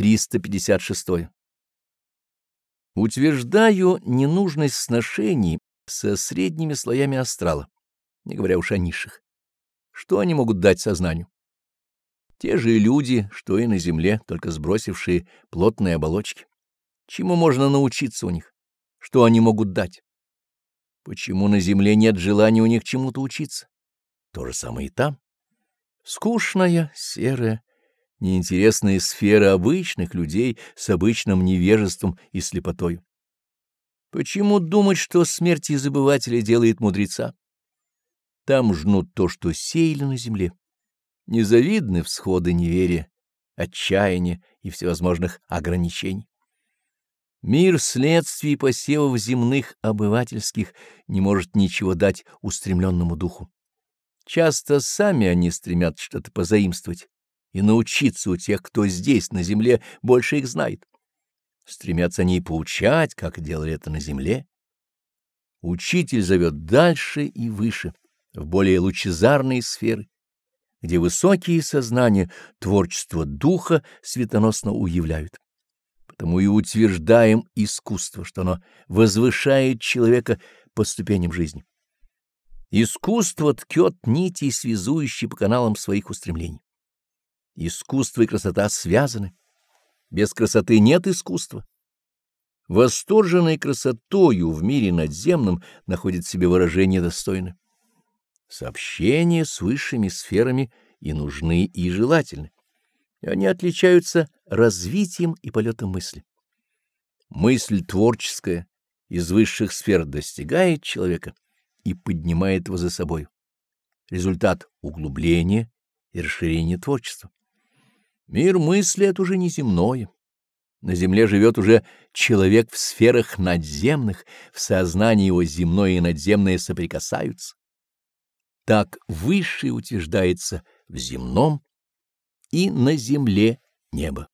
356. Утверждаю ненужность сношений со средними слоями астрала, не говоря уж о низших. Что они могут дать сознанию? Те же люди, что и на земле, только сбросившие плотные оболочки. Чему можно научиться у них? Что они могут дать? Почему на земле нет желания у них чему-то учиться? То же самое и там. Скучная, серая, неинтересная сфера обычных людей с обычным невежеством и слепотой. Почему думать, что смерть забывателя делает мудреца? Там жнут то, что сеяли на земле. Незавидны всходы неверия, отчаяния и всевозможных ограничений. Мир следствий посевов земных обывательских не может ничего дать устремленному духу. Часто сами они стремят что-то позаимствовать и научиться у тех, кто здесь, на земле, больше их знает. Стремятся они и поучать, как делали это на земле. Учитель зовет дальше и выше, в более лучезарные сферы, где высокие сознания, творчество духа светоносно уявляют. Потому и утверждаем искусство, что оно возвышает человека по ступеням жизни. Искусство ткет нити, связующие по каналам своих устремлений. Искусство и красота связаны. Без красоты нет искусства. Восторженной красотою в мире надземном находит себе выражение достойное. Сообщения с высшими сферами и нужны, и желательны. Они отличаются развитием и полетом мысли. Мысль творческая из высших сфер достигает человека и поднимает его за собой. Результат углубления и расширения творчества. Мир мысли — это уже не земное. На земле живет уже человек в сферах надземных, в сознании его земное и надземное соприкасаются. Так высшее утверждается в земном и на земле небо.